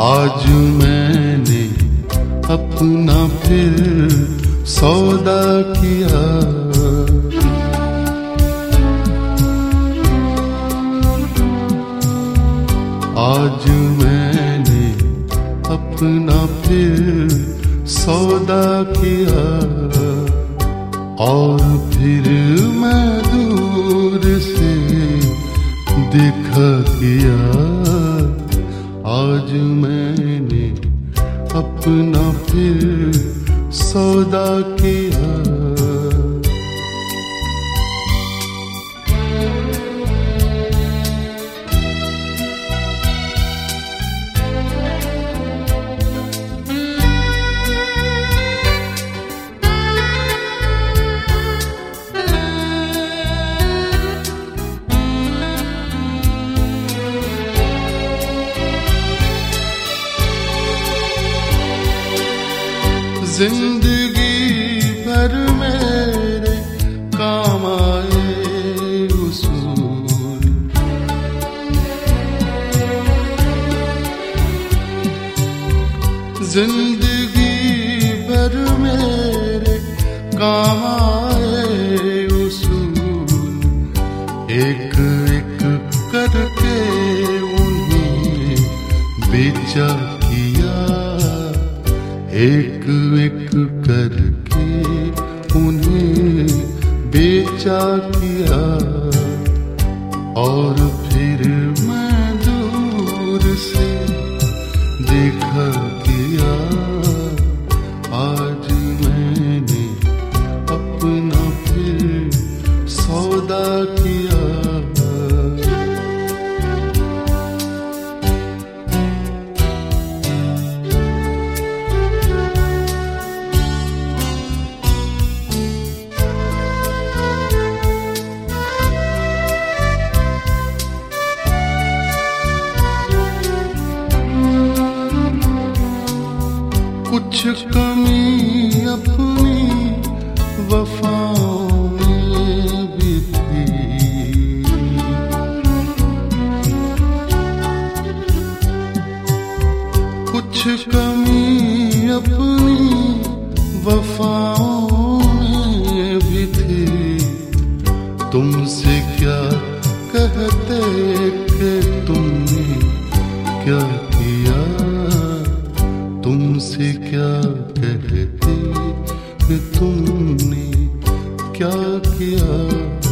आज मैंने अपना फिर सौदा किया। आज मैंने अपना फिर सौदा किया और फिर अपना फिर सौदा किया। ज़िंदगी भर मेरे काम आए उसूल ज़िंदगी भर मेरे काम आए उसूल एक एक करके उन्हें बेचा एक एक करके उन्हें बेचा किया। और फिर मैं दूर से देखा किया। आज कुछ कमी अपनी वफाओं में भी थी कुछ कमी अपनी वफाओं में भी थी तुमसे क्या कहते कि तुमने क्या तुमने क्या किया?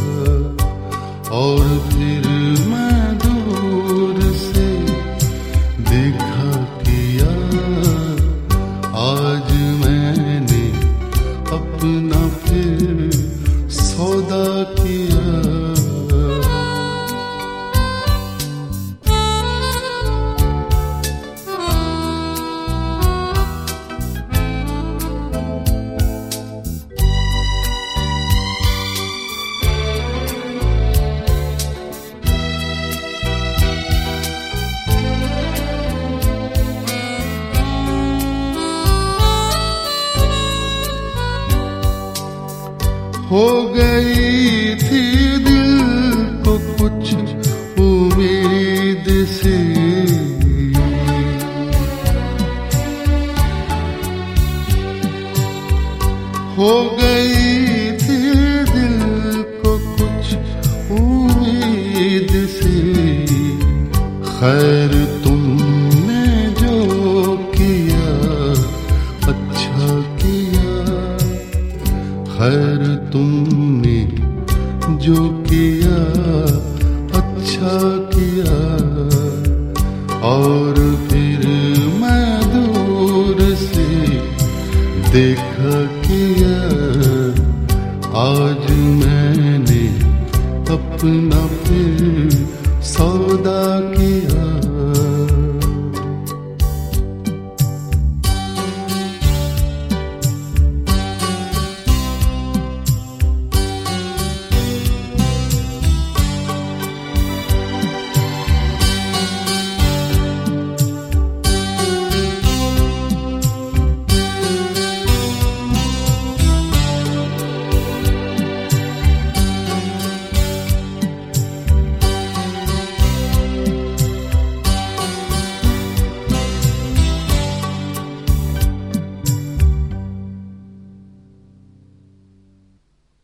हो गई थी दिल को कुछ उम्मीद से। हो गई थी दिल को कुछ उम्मीद से। खैर हर तुमने जो किया अच्छा किया। और फिर मैं दूर से देखा किया, आज मैंने अपना फिर सौदा किया।